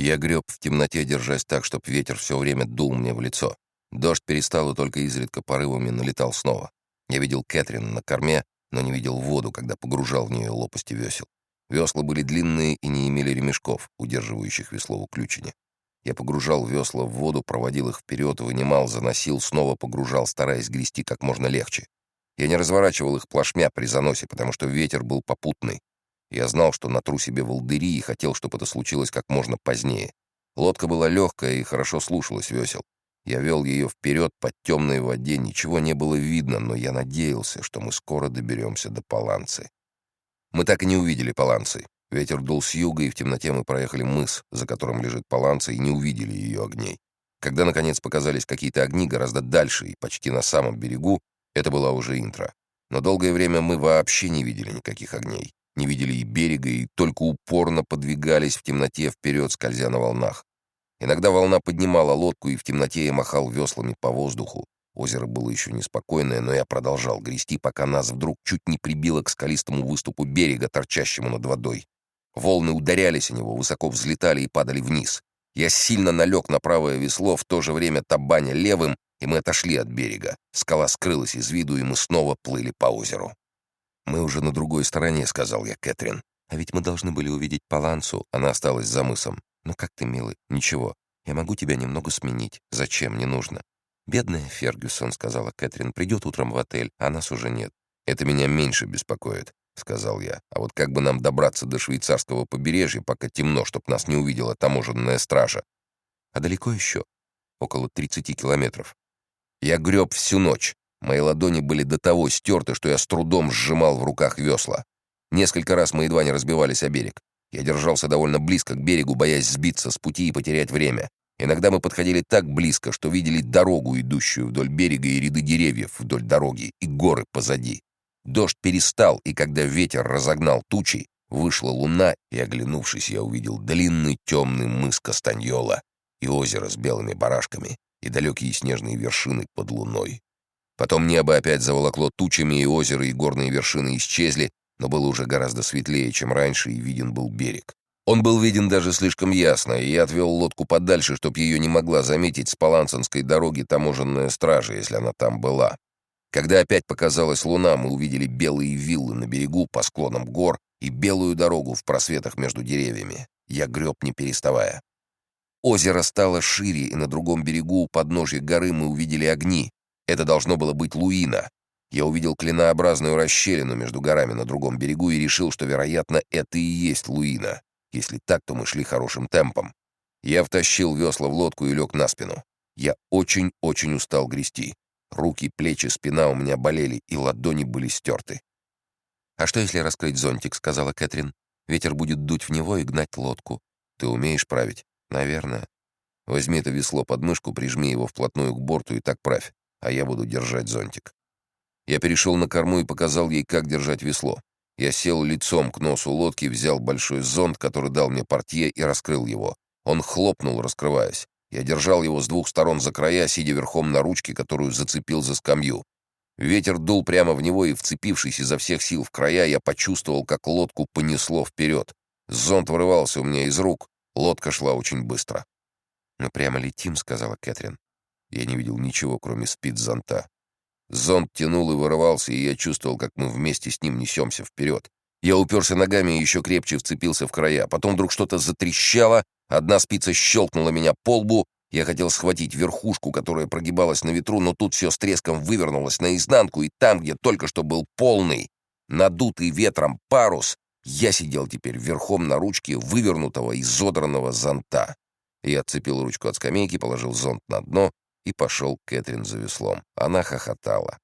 Я греб в темноте, держась так, чтоб ветер все время дул мне в лицо. Дождь перестал и только изредка порывами налетал снова. Я видел Кэтрин на корме, но не видел воду, когда погружал в нее лопасти весел. Весла были длинные и не имели ремешков, удерживающих весло в ключине. Я погружал весла в воду, проводил их вперед, вынимал, заносил, снова погружал, стараясь грести как можно легче. Я не разворачивал их плашмя при заносе, потому что ветер был попутный. Я знал, что натру себе волдыри и хотел, чтобы это случилось как можно позднее. Лодка была легкая и хорошо слушалась весел. Я вел ее вперед под темной воде, ничего не было видно, но я надеялся, что мы скоро доберемся до Паланцы. Мы так и не увидели Паланцы. Ветер дул с юга, и в темноте мы проехали мыс, за которым лежит Паланца, и не увидели ее огней. Когда, наконец, показались какие-то огни гораздо дальше и почти на самом берегу, это была уже интро. Но долгое время мы вообще не видели никаких огней. Не видели и берега, и только упорно подвигались в темноте вперед, скользя на волнах. Иногда волна поднимала лодку, и в темноте я махал веслами по воздуху. Озеро было еще неспокойное, но я продолжал грести, пока нас вдруг чуть не прибило к скалистому выступу берега, торчащему над водой. Волны ударялись о него, высоко взлетали и падали вниз. Я сильно налег на правое весло, в то же время табаня левым, и мы отошли от берега. Скала скрылась из виду, и мы снова плыли по озеру. «Мы уже на другой стороне», — сказал я Кэтрин. «А ведь мы должны были увидеть Палансу». Она осталась за мысом. «Ну как ты, милый? Ничего. Я могу тебя немного сменить. Зачем? Не нужно». «Бедная Фергюсон», — сказала Кэтрин, — «придет утром в отель, а нас уже нет». «Это меня меньше беспокоит», — сказал я. «А вот как бы нам добраться до швейцарского побережья, пока темно, чтоб нас не увидела таможенная стража?» «А далеко еще?» «Около 30 километров». Я греб всю ночь. Мои ладони были до того стерты, что я с трудом сжимал в руках весла. Несколько раз мы едва не разбивались о берег. Я держался довольно близко к берегу, боясь сбиться с пути и потерять время. Иногда мы подходили так близко, что видели дорогу, идущую вдоль берега, и ряды деревьев вдоль дороги, и горы позади. Дождь перестал, и когда ветер разогнал тучи, вышла луна, и, оглянувшись, я увидел длинный темный мыс Кастаньола и озеро с белыми барашками, и далекие снежные вершины под луной. Потом небо опять заволокло тучами, и озеро, и горные вершины исчезли, но было уже гораздо светлее, чем раньше, и виден был берег. Он был виден даже слишком ясно, и я отвел лодку подальше, чтоб ее не могла заметить с Паланцинской дороги таможенная стража, если она там была. Когда опять показалась луна, мы увидели белые виллы на берегу по склонам гор и белую дорогу в просветах между деревьями. Я греб, не переставая. Озеро стало шире, и на другом берегу у подножья горы мы увидели огни. Это должно было быть Луина. Я увидел клинообразную расщелину между горами на другом берегу и решил, что, вероятно, это и есть Луина. Если так, то мы шли хорошим темпом. Я втащил весла в лодку и лег на спину. Я очень-очень устал грести. Руки, плечи, спина у меня болели, и ладони были стерты. «А что, если раскрыть зонтик?» — сказала Кэтрин. «Ветер будет дуть в него и гнать лодку. Ты умеешь править?» «Наверное. Возьми это весло под мышку, прижми его вплотную к борту и так правь а я буду держать зонтик. Я перешел на корму и показал ей, как держать весло. Я сел лицом к носу лодки, взял большой зонт, который дал мне портье, и раскрыл его. Он хлопнул, раскрываясь. Я держал его с двух сторон за края, сидя верхом на ручке, которую зацепил за скамью. Ветер дул прямо в него, и, вцепившись изо всех сил в края, я почувствовал, как лодку понесло вперед. Зонт вырывался у меня из рук. Лодка шла очень быстро. «Мы прямо летим», — сказала Кэтрин. Я не видел ничего, кроме спид-зонта. Зонт тянул и вырывался, и я чувствовал, как мы вместе с ним несемся вперед. Я уперся ногами и еще крепче вцепился в края. Потом вдруг что-то затрещало, одна спица щелкнула меня по лбу. Я хотел схватить верхушку, которая прогибалась на ветру, но тут все с треском вывернулось наизнанку, и там, где только что был полный, надутый ветром парус, я сидел теперь верхом на ручке вывернутого изодранного зонта. Я отцепил ручку от скамейки, положил зонт на дно и пошел Кэтрин за веслом. Она хохотала.